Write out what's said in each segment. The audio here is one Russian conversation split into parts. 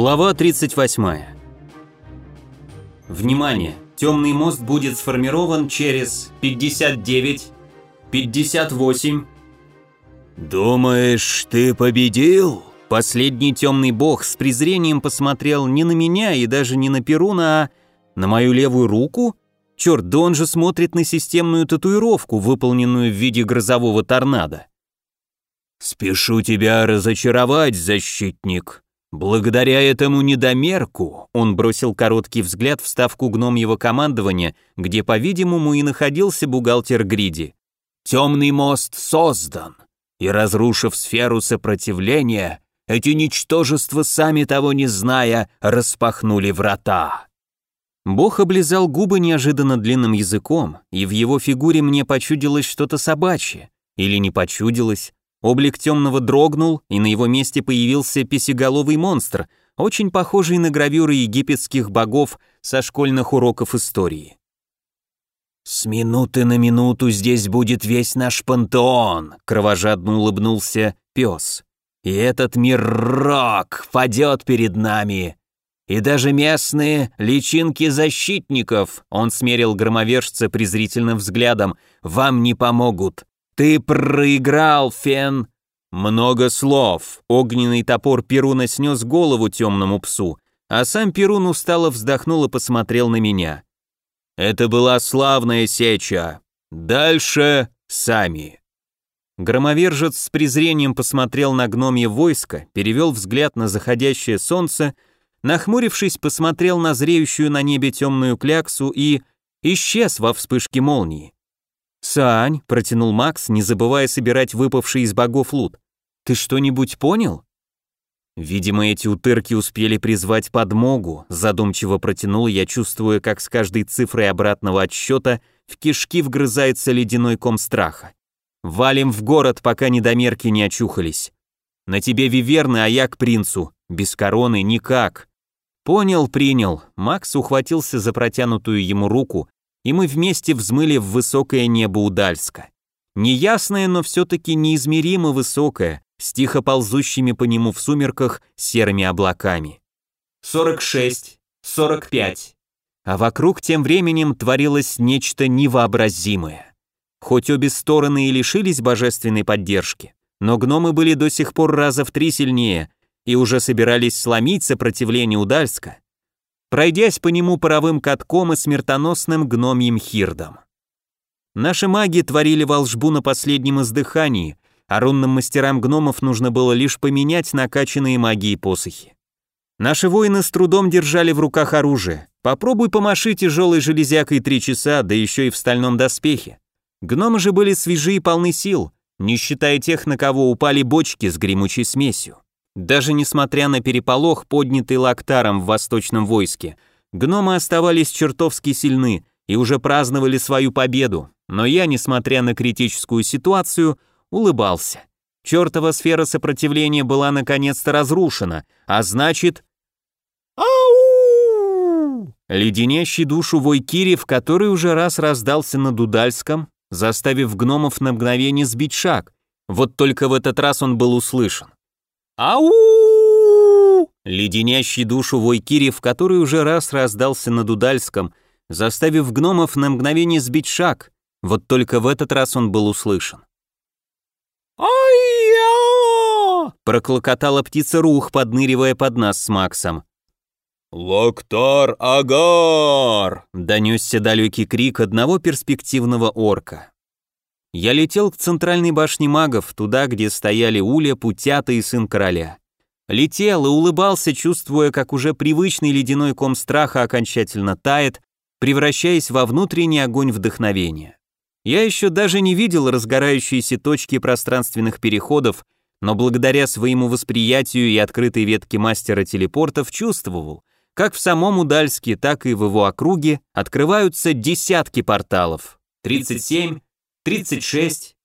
Глава 38. Внимание! Темный мост будет сформирован через 59, 58. «Думаешь, ты победил?» Последний темный бог с презрением посмотрел не на меня и даже не на Перуна, а на мою левую руку? Черт, да он же смотрит на системную татуировку, выполненную в виде грозового торнадо. «Спешу тебя разочаровать, защитник. Благодаря этому недомерку он бросил короткий взгляд в ставку гномьего командования, где, по-видимому, и находился бухгалтер Гриди. Темный мост создан, и, разрушив сферу сопротивления, эти ничтожества, сами того не зная, распахнули врата. Бог облизал губы неожиданно длинным языком, и в его фигуре мне почудилось что-то собачье. Или не почудилось. Облик темного дрогнул, и на его месте появился песеголовый монстр, очень похожий на гравюры египетских богов со школьных уроков истории. «С минуты на минуту здесь будет весь наш пантеон», — кровожадно улыбнулся пес. «И этот мирок падет перед нами, и даже местные личинки защитников, он смерил громовержца презрительным взглядом, вам не помогут. Ты проиграл, Фен. Много слов. Огненный топор Перуна снес голову темному псу, а сам Перун устало вздохнул и посмотрел на меня. Это была славная сеча. Дальше сами. Громовержец с презрением посмотрел на гномье войско, перевел взгляд на заходящее солнце нахмурившись, посмотрел на зреющую на небе темную кляксу и исчез во вспышке молнии. «Сань», — протянул Макс, не забывая собирать выпавший из богов лут, — «ты что-нибудь понял?» Видимо, эти утырки успели призвать подмогу, задумчиво протянул я, чувствуя, как с каждой цифрой обратного отсчета в кишки вгрызается ледяной ком страха. «Валим в город, пока недомерки не очухались. На тебе виверны, а я к принцу. Без короны никак». Понял, принял. Макс ухватился за протянутую ему руку, и мы вместе взмыли в высокое небо Удальска. Неясное, но все-таки неизмеримо высокое, с тихо ползущими по нему в сумерках серыми облаками. 46, 45. А вокруг тем временем творилось нечто невообразимое. Хоть обе стороны и лишились божественной поддержки, но гномы были до сих пор раза в три сильнее, и уже собирались сломить сопротивление Удальска, пройдясь по нему паровым катком и смертоносным гномьим хирдом. Наши маги творили волшбу на последнем издыхании, а рунным мастерам гномов нужно было лишь поменять накачанные магией посохи. Наши воины с трудом держали в руках оружие. Попробуй помаши тяжелой железякой три часа, да еще и в стальном доспехе. Гномы же были свежи и полны сил, не считая тех, на кого упали бочки с гремучей смесью. Даже несмотря на переполох, поднятый Лактаром в восточном войске, гномы оставались чертовски сильны и уже праздновали свою победу, но я, несмотря на критическую ситуацию, улыбался. Чертова сфера сопротивления была наконец-то разрушена, а значит... Ау! Леденящий душу вой в который уже раз раздался на Дудальском, заставив гномов на мгновение сбить шаг. Вот только в этот раз он был услышан. «Ау!» Леденящий душу вой в который уже раз раздался на Дудальском, заставив гномов на мгновение сбить шаг, вот только в этот раз он был услышан. «Ай-я!» проклокотала птица Рух, подныривая под нас с Максом. «Локтар Агар!» донесся далекий крик одного перспективного орка. Я летел к центральной башне магов, туда, где стояли Уля, Путята и сын короля. Летел и улыбался, чувствуя, как уже привычный ледяной ком страха окончательно тает, превращаясь во внутренний огонь вдохновения. Я еще даже не видел разгорающиеся точки пространственных переходов, но благодаря своему восприятию и открытой ветке мастера телепортов чувствовал, как в самом Удальске, так и в его округе открываются десятки порталов. 37, 36.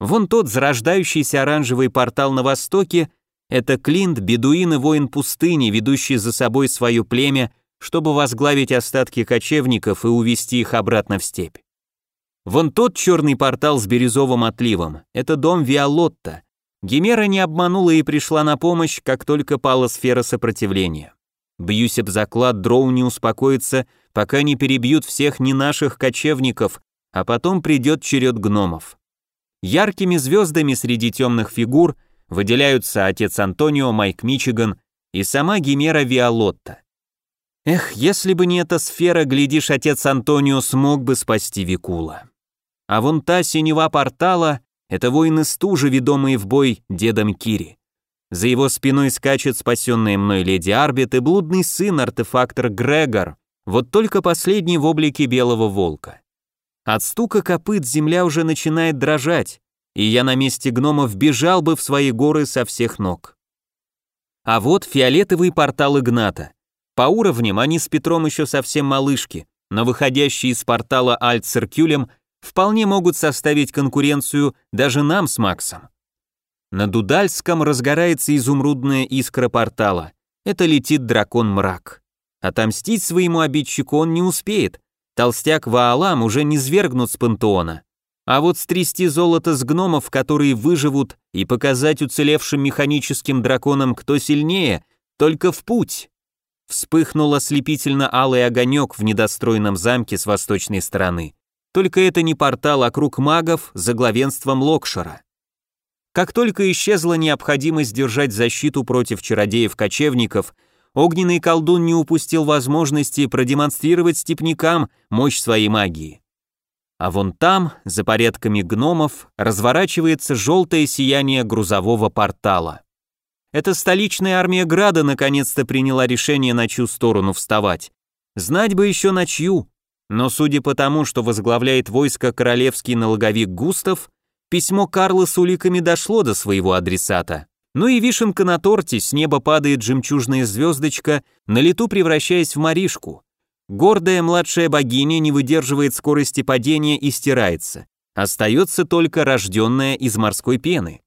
Вон тот зарождающийся оранжевый портал на востоке — это Клинт, бедуин и воин пустыни, ведущий за собой свое племя, чтобы возглавить остатки кочевников и увести их обратно в степь. Вон тот черный портал с бирюзовым отливом — это дом Виолотта, Гемера не обманула и пришла на помощь, как только пала сфера сопротивления. Бьюсь об заклад, дроу не успокоится, пока не перебьют всех не наших кочевников, а потом придет черед гномов. Яркими звездами среди темных фигур выделяются отец Антонио, Майк Мичиган и сама Гимера Виолотта. Эх, если бы не эта сфера, глядишь, отец Антонио смог бы спасти Викула. А вон та синева портала — это воины стужи, ведомые в бой дедом Кири. За его спиной скачет спасенная мной леди Арбит и блудный сын, артефактор Грегор, вот только последний в облике белого волка. От стука копыт земля уже начинает дрожать, и я на месте гномов бежал бы в свои горы со всех ног. А вот фиолетовый портал Игната. По уровням они с Петром еще совсем малышки, но выходящие из портала Альт-Циркюлем вполне могут составить конкуренцию даже нам с Максом. На Дудальском разгорается изумрудная искра портала. Это летит дракон-мрак. Отомстить своему обидчику он не успеет. Толстяк Ваалам уже не свергнут с пантеона. А вот стрясти золото с гномов, которые выживут, и показать уцелевшим механическим драконам, кто сильнее, только в путь. Вспыхнул ослепительно алый огонек в недостроенном замке с восточной стороны. Только это не портал, а круг магов за главенством Локшера. Как только исчезла необходимость держать защиту против чародеев-кочевников, огненный колдун не упустил возможности продемонстрировать степнякам мощь своей магии. А вон там, за порядками гномов, разворачивается желтое сияние грузового портала. Эта столичная армия Града наконец-то приняла решение на чью сторону вставать. Знать бы еще на чью. Но судя по тому, что возглавляет войско королевский налоговик Густав, письмо Карла с уликами дошло до своего адресата. Ну и вишенка на торте, с неба падает жемчужная звездочка, на лету превращаясь в Маришку. Гордая младшая богиня не выдерживает скорости падения и стирается. Остается только рожденная из морской пены.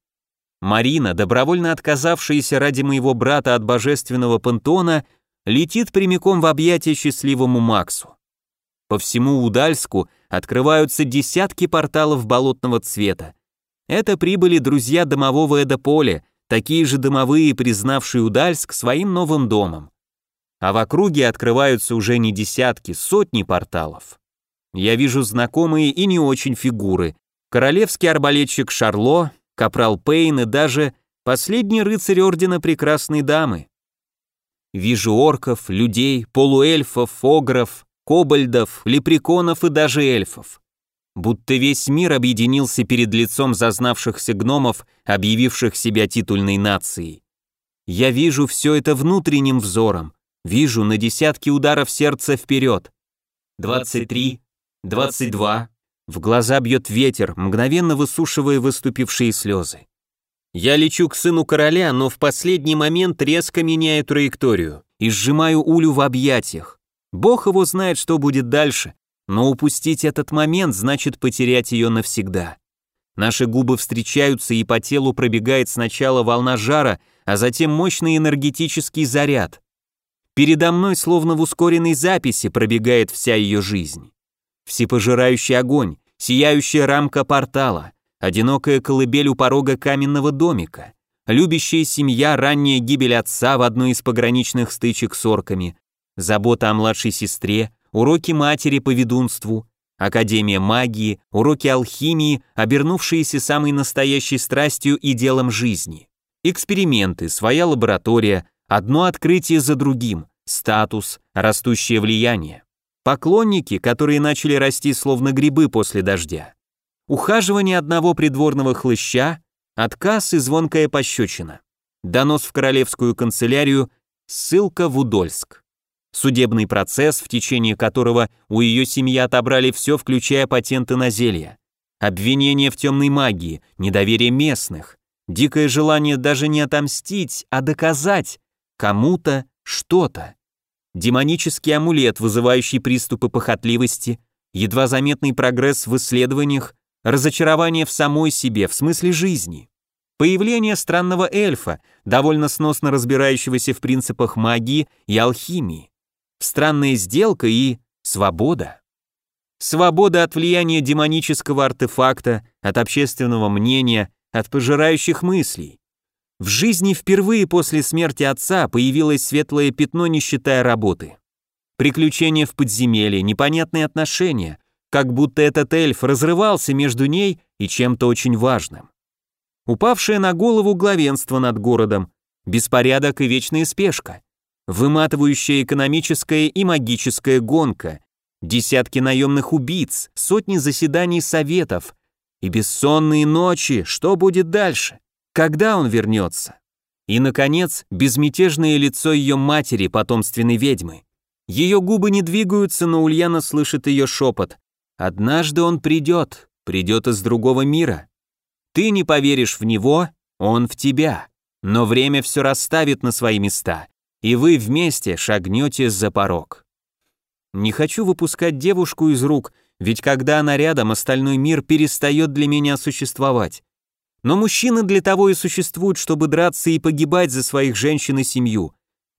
Марина, добровольно отказавшаяся ради моего брата от божественного пантеона, летит прямиком в объятия счастливому Максу. По всему Удальску открываются десятки порталов болотного цвета. Это прибыли друзья домового Эдополя, такие же домовые, признавшие Удальск своим новым домом. А в округе открываются уже не десятки, сотни порталов. Я вижу знакомые и не очень фигуры. Королевский арбалетчик Шарло, капрал Пейн и даже последний рыцарь Ордена Прекрасной Дамы. Вижу орков, людей, полуэльфов, огров, кобальдов, лепреконов и даже эльфов. Будто весь мир объединился перед лицом зазнавшихся гномов, объявивших себя титульной нацией. Я вижу все это внутренним взором, вижу на десятки ударов сердца вперед. 23, 22, в глаза бьет ветер, мгновенно высушивая выступившие слезы. Я лечу к сыну короля, но в последний момент резко меняю траекторию и сжимаю Улю в объятиях. Бог его знает, что будет дальше, но упустить этот момент значит потерять ее навсегда. Наши губы встречаются, и по телу пробегает сначала волна жара, а затем мощный энергетический заряд. Передо мной, словно в ускоренной записи, пробегает вся ее жизнь всепожирающий огонь, сияющая рамка портала, одинокая колыбель у порога каменного домика, любящая семья, ранняя гибель отца в одной из пограничных стычек с орками, забота о младшей сестре, уроки матери по ведунству, Академия магии, уроки алхимии, обернувшиеся самой настоящей страстью и делом жизни. Эксперименты, своя лаборатория, одно открытие за другим, статус, растущее влияние. Поклонники, которые начали расти словно грибы после дождя. Ухаживание одного придворного хлыща, отказ и звонкая пощечина. Донос в королевскую канцелярию, ссылка в Удольск. Судебный процесс, в течение которого у ее семьи отобрали все, включая патенты на зелья. Обвинение в темной магии, недоверие местных, дикое желание даже не отомстить, а доказать кому-то что-то демонический амулет, вызывающий приступы похотливости, едва заметный прогресс в исследованиях, разочарование в самой себе, в смысле жизни. Появление странного эльфа, довольно сносно разбирающегося в принципах магии и алхимии. Странная сделка и свобода. Свобода от влияния демонического артефакта, от общественного мнения, от пожирающих мыслей. В жизни впервые после смерти отца появилось светлое пятно, не считая работы. Приключения в подземелье, непонятные отношения, как будто этот эльф разрывался между ней и чем-то очень важным. Упавшее на голову главенство над городом, беспорядок и вечная спешка, выматывающая экономическая и магическая гонка, десятки наемных убийц, сотни заседаний советов и бессонные ночи, что будет дальше? Когда он вернется? И, наконец, безмятежное лицо ее матери, потомственной ведьмы. Ее губы не двигаются, но Ульяна слышит ее шепот. «Однажды он придет, придет из другого мира. Ты не поверишь в него, он в тебя. Но время все расставит на свои места, и вы вместе шагнете за порог». Не хочу выпускать девушку из рук, ведь когда она рядом, остальной мир перестает для меня существовать. Но мужчины для того и существуют, чтобы драться и погибать за своих женщин и семью.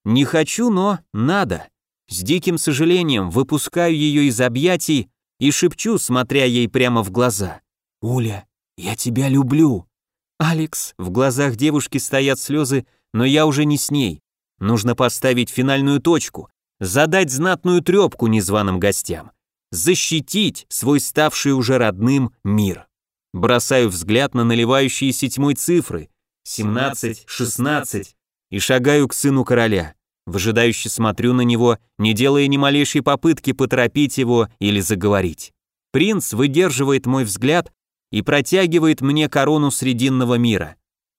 Не хочу, но надо. С диким сожалением выпускаю ее из объятий и шепчу, смотря ей прямо в глаза. «Уля, я тебя люблю». «Алекс», в глазах девушки стоят слезы, но я уже не с ней. Нужно поставить финальную точку, задать знатную трепку незваным гостям, защитить свой ставший уже родным мир. Бросаю взгляд на наливающиеся тьмой цифры. 17, 16. И шагаю к сыну короля. Выжидающе смотрю на него, не делая ни малейшей попытки поторопить его или заговорить. Принц выдерживает мой взгляд и протягивает мне корону Срединного мира.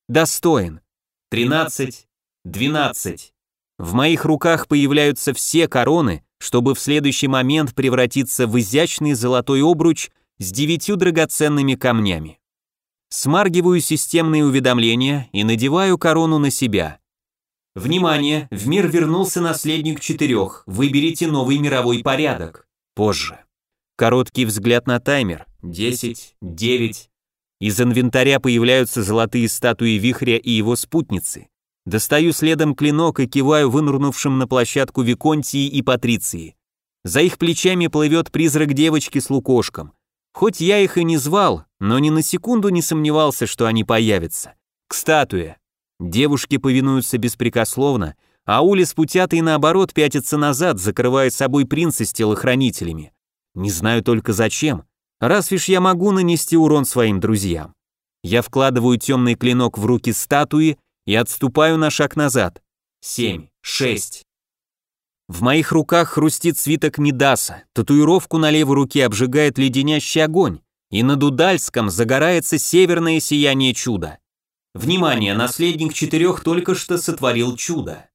Достоин. 13, 12. В моих руках появляются все короны, чтобы в следующий момент превратиться в изящный золотой обруч с девятью драгоценными камнями. Смаргиваю системные уведомления и надеваю корону на себя. Внимание, в мир вернулся наследник четырех, выберите новый мировой порядок. Позже. Короткий взгляд на таймер. 10, 9. Из инвентаря появляются золотые статуи Вихря и его спутницы. Достаю следом клинок и киваю вынурнувшим на площадку Виконтии и Патриции. За их плечами плывет призрак девочки с лукошком. Хоть я их и не звал, но ни на секунду не сомневался, что они появятся. К статуе. Девушки повинуются беспрекословно, а Ули с путятой наоборот пятятся назад, закрывая собой принца с телохранителями. Не знаю только зачем. Разве ж я могу нанести урон своим друзьям? Я вкладываю темный клинок в руки статуи и отступаю на шаг назад. Семь, шесть. В моих руках хрустит свиток Мидаса, татуировку на левой руке обжигает леденящий огонь, и над Удальском загорается северное сияние чуда. Внимание, наследник четырех только что сотворил чудо.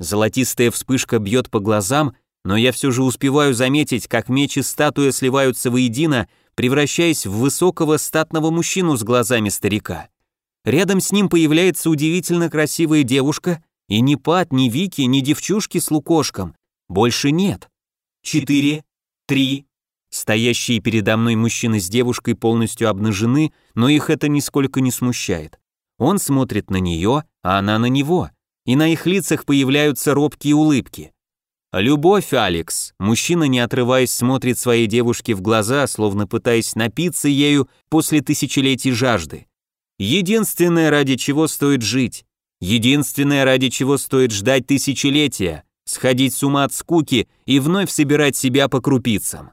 Золотистая вспышка бьет по глазам, но я все же успеваю заметить, как меч и статуя сливаются воедино, превращаясь в высокого статного мужчину с глазами старика. Рядом с ним появляется удивительно красивая девушка и ни Пат, ни Вики, ни девчушки с лукошком. Больше нет. Четыре, три. Стоящие передо мной мужчина с девушкой полностью обнажены, но их это нисколько не смущает. Он смотрит на нее, а она на него, и на их лицах появляются робкие улыбки. «Любовь, Алекс!» Мужчина, не отрываясь, смотрит своей девушке в глаза, словно пытаясь напиться ею после тысячелетий жажды. Единственное, ради чего стоит жить. Единственное, ради чего стоит ждать тысячелетия, сходить с ума от скуки и вновь собирать себя по крупицам.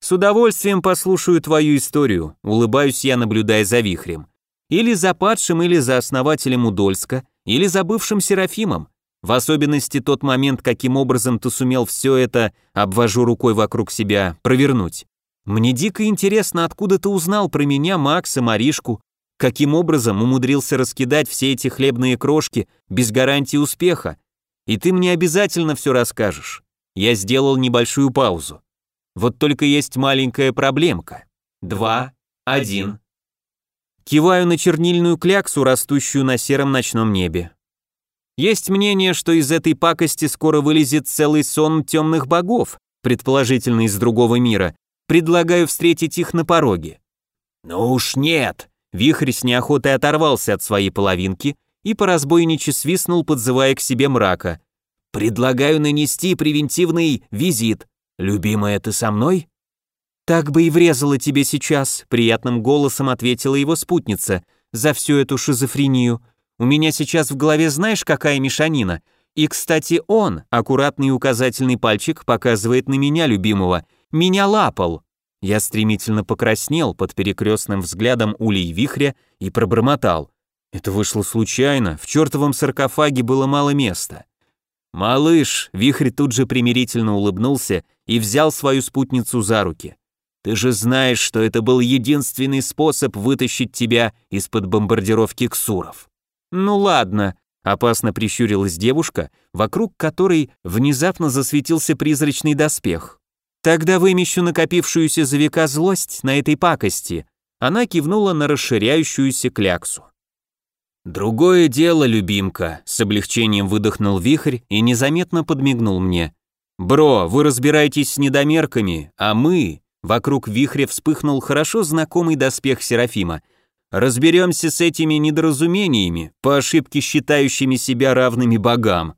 С удовольствием послушаю твою историю, улыбаюсь я, наблюдая за вихрем. Или за падшим, или за основателем Удольска, или за бывшим Серафимом. В особенности тот момент, каким образом ты сумел все это, обвожу рукой вокруг себя, провернуть. Мне дико интересно, откуда ты узнал про меня, Макса, Маришку, каким образом умудрился раскидать все эти хлебные крошки без гарантии успеха, и ты мне обязательно все расскажешь. Я сделал небольшую паузу. Вот только есть маленькая проблемка. Два, один. Киваю на чернильную кляксу, растущую на сером ночном небе. Есть мнение, что из этой пакости скоро вылезет целый сон темных богов, предположительно из другого мира. Предлагаю встретить их на пороге. Ну уж нет, Вихрь с неохотой оторвался от своей половинки и по разбойниче свистнул, подзывая к себе мрака. «Предлагаю нанести превентивный визит. Любимая, ты со мной?» «Так бы и врезала тебе сейчас», — приятным голосом ответила его спутница. за всю эту шизофрению. У меня сейчас в голове знаешь, какая мешанина? И, кстати, он, аккуратный указательный пальчик, показывает на меня, любимого, меня лапал. Я стремительно покраснел под перекрестным взглядом улей вихря и пробормотал. Это вышло случайно, в чертовом саркофаге было мало места. «Малыш!» — вихрь тут же примирительно улыбнулся и взял свою спутницу за руки. «Ты же знаешь, что это был единственный способ вытащить тебя из-под бомбардировки ксуров». «Ну ладно», — опасно прищурилась девушка, вокруг которой внезапно засветился призрачный доспех. «Тогда вымещу накопившуюся за века злость на этой пакости». Она кивнула на расширяющуюся кляксу. «Другое дело, любимка», — с облегчением выдохнул вихрь и незаметно подмигнул мне. «Бро, вы разбираетесь с недомерками, а мы...» Вокруг вихря вспыхнул хорошо знакомый доспех Серафима. «Разберемся с этими недоразумениями, по ошибке считающими себя равными богам».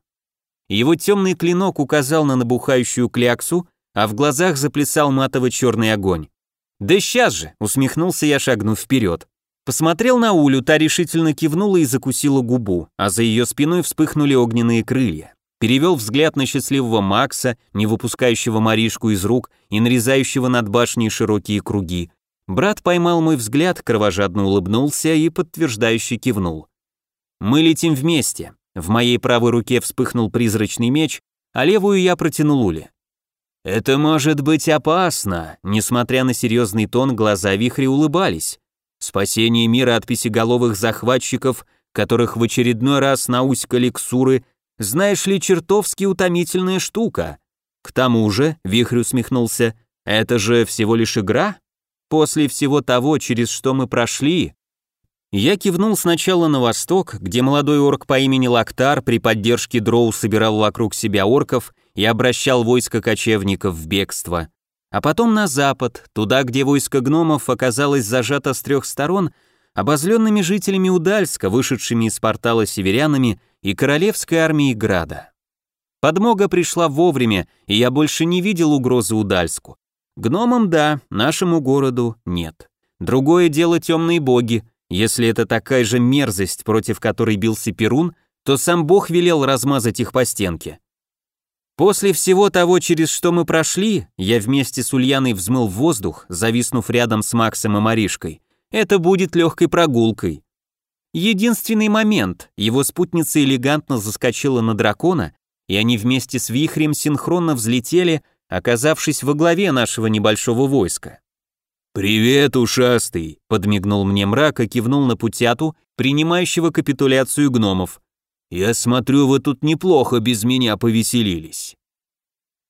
Его темный клинок указал на набухающую кляксу, а в глазах заплясал матово-черный огонь. «Да сейчас же!» — усмехнулся я, шагнув вперед. Посмотрел на Улю, та решительно кивнула и закусила губу, а за ее спиной вспыхнули огненные крылья. Перевел взгляд на счастливого Макса, не выпускающего Маришку из рук и нарезающего над башней широкие круги. Брат поймал мой взгляд, кровожадно улыбнулся и подтверждающе кивнул. «Мы летим вместе». В моей правой руке вспыхнул призрачный меч, а левую я протянул Уле. «Это может быть опасно», несмотря на серьезный тон, глаза вихря улыбались. Спасение мира от писеголовых захватчиков, которых в очередной раз науськали ксуры, знаешь ли, чертовски утомительная штука. К тому же, Вихрь усмехнулся, это же всего лишь игра? После всего того, через что мы прошли... Я кивнул сначала на восток, где молодой орк по имени Лактар при поддержке Дроу собирал вокруг себя орков и обращал войско кочевников в бегство а потом на запад, туда, где войско гномов оказалось зажато с трех сторон, обозленными жителями Удальска, вышедшими из портала северянами и королевской армией Града. Подмога пришла вовремя, и я больше не видел угрозы Удальску. Гномам да, нашему городу нет. Другое дело темные боги. Если это такая же мерзость, против которой бился Перун, то сам бог велел размазать их по стенке. После всего того, через что мы прошли, я вместе с Ульяной взмыл в воздух, зависнув рядом с Максом и Маришкой. Это будет легкой прогулкой. Единственный момент, его спутница элегантно заскочила на дракона, и они вместе с вихрем синхронно взлетели, оказавшись во главе нашего небольшого войска. «Привет, ушастый!» — подмигнул мне мрак и кивнул на путяту, принимающего капитуляцию гномов. Я смотрю, вы тут неплохо без меня повеселились.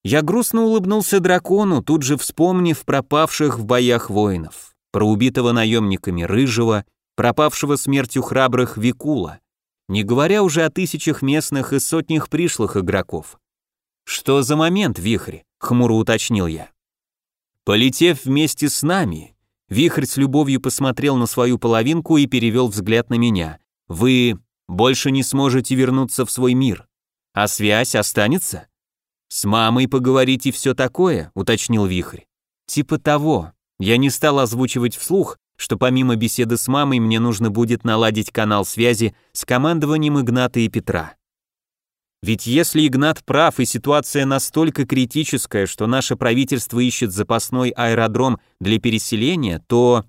Я грустно улыбнулся дракону, тут же вспомнив пропавших в боях воинов, про убитого наемниками Рыжего, пропавшего смертью храбрых Викула, не говоря уже о тысячах местных и сотнях пришлых игроков. «Что за момент, Вихрь?» — хмуро уточнил я. Полетев вместе с нами, Вихрь с любовью посмотрел на свою половинку и перевел взгляд на меня. «Вы больше не сможете вернуться в свой мир. А связь останется? С мамой поговорить и все такое, уточнил Вихрь. Типа того. Я не стал озвучивать вслух, что помимо беседы с мамой мне нужно будет наладить канал связи с командованием Игната и Петра. Ведь если Игнат прав и ситуация настолько критическая, что наше правительство ищет запасной аэродром для переселения, то...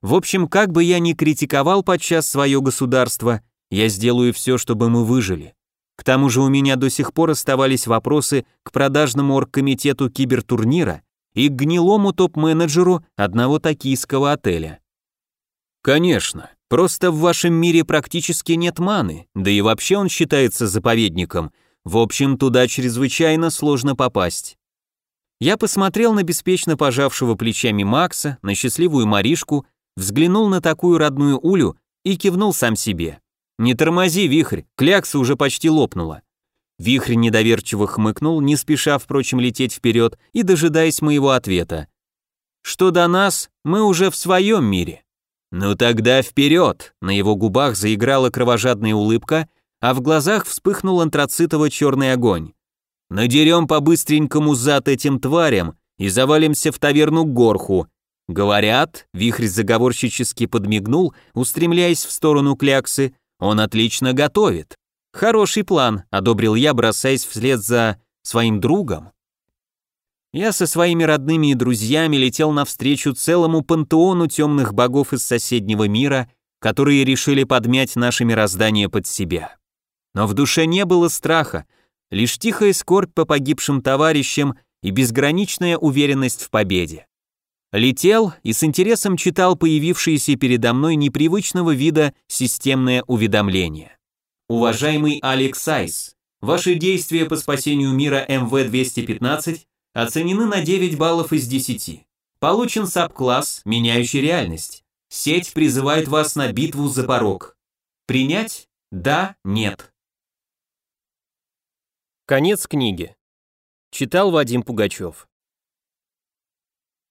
В общем, как бы я ни критиковал подчас свое государство, я сделаю все, чтобы мы выжили. К тому же у меня до сих пор оставались вопросы к продажному оргкомитету кибертурнира и к гнилому топ-менеджеру одного токийского отеля. Конечно, просто в вашем мире практически нет маны, да и вообще он считается заповедником. В общем, туда чрезвычайно сложно попасть. Я посмотрел на беспечно пожавшего плечами Макса, на счастливую Маришку, взглянул на такую родную Улю и кивнул сам себе. «Не тормози, вихрь, клякса уже почти лопнула». Вихрь недоверчиво хмыкнул, не спеша, впрочем, лететь вперед и дожидаясь моего ответа. «Что до нас, мы уже в своем мире». «Ну тогда вперед!» На его губах заиграла кровожадная улыбка, а в глазах вспыхнул антрацитово-черный огонь. «Надерем по-быстренькому зад этим тварям и завалимся в таверну Горху. Говорят, вихрь заговорщически подмигнул, устремляясь в сторону кляксы, он отлично готовит. Хороший план, одобрил я, бросаясь вслед за своим другом. Я со своими родными и друзьями летел навстречу целому пантеону темных богов из соседнего мира, которые решили подмять наше мироздание под себя. Но в душе не было страха, лишь тихая скорбь по погибшим товарищам и безграничная уверенность в победе. Летел и с интересом читал появившиеся передо мной непривычного вида системное уведомление. Уважаемый Алекс Сайс, ваши действия по спасению мира МВ-215 оценены на 9 баллов из 10. Получен саб-класс, меняющий реальность. Сеть призывает вас на битву за порог. Принять? Да, нет. Конец книги. Читал Вадим Пугачев.